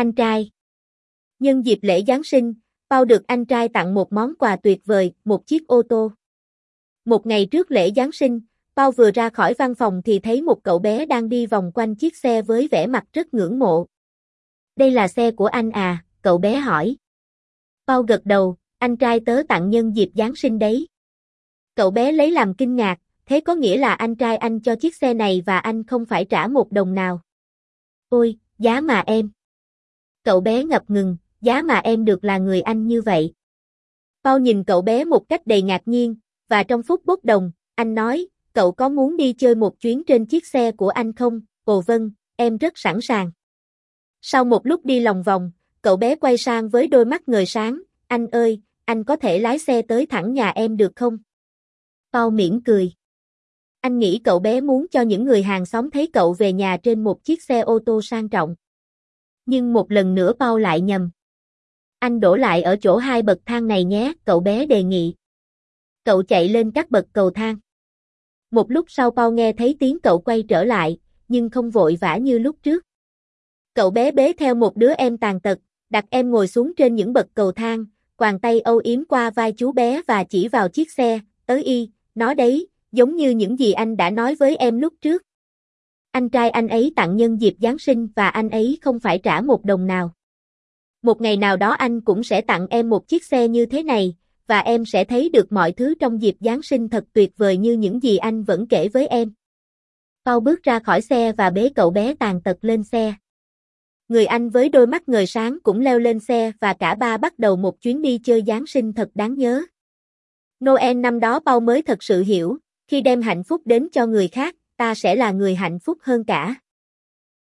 Anh trai Nhân dịp lễ Giáng sinh, bao được anh trai tặng một món quà tuyệt vời, một chiếc ô tô. Một ngày trước lễ Giáng sinh, bao vừa ra khỏi văn phòng thì thấy một cậu bé đang đi vòng quanh chiếc xe với vẻ mặt rất ngưỡng mộ. Đây là xe của anh à, cậu bé hỏi. bao gật đầu, anh trai tớ tặng nhân dịp Giáng sinh đấy. Cậu bé lấy làm kinh ngạc, thế có nghĩa là anh trai anh cho chiếc xe này và anh không phải trả một đồng nào. Ôi, giá mà em. Cậu bé ngập ngừng, giá mà em được là người anh như vậy. Paul nhìn cậu bé một cách đầy ngạc nhiên, và trong phút bốc đồng, anh nói, cậu có muốn đi chơi một chuyến trên chiếc xe của anh không? Ồ vâng, em rất sẵn sàng. Sau một lúc đi lòng vòng, cậu bé quay sang với đôi mắt ngời sáng, anh ơi, anh có thể lái xe tới thẳng nhà em được không? Paul mỉm cười. Anh nghĩ cậu bé muốn cho những người hàng xóm thấy cậu về nhà trên một chiếc xe ô tô sang trọng. Nhưng một lần nữa Paul lại nhầm. Anh đổ lại ở chỗ hai bậc thang này nhé, cậu bé đề nghị. Cậu chạy lên các bậc cầu thang. Một lúc sau Paul nghe thấy tiếng cậu quay trở lại, nhưng không vội vã như lúc trước. Cậu bé bế theo một đứa em tàn tật, đặt em ngồi xuống trên những bậc cầu thang, quàng tay âu yếm qua vai chú bé và chỉ vào chiếc xe, tới y, nó đấy, giống như những gì anh đã nói với em lúc trước. Anh trai anh ấy tặng nhân dịp Giáng sinh và anh ấy không phải trả một đồng nào. Một ngày nào đó anh cũng sẽ tặng em một chiếc xe như thế này, và em sẽ thấy được mọi thứ trong dịp Giáng sinh thật tuyệt vời như những gì anh vẫn kể với em. Paul bước ra khỏi xe và bế cậu bé tàn tật lên xe. Người anh với đôi mắt ngời sáng cũng leo lên xe và cả ba bắt đầu một chuyến đi chơi Giáng sinh thật đáng nhớ. Noel năm đó Paul mới thật sự hiểu, khi đem hạnh phúc đến cho người khác, ta sẽ là người hạnh phúc hơn cả.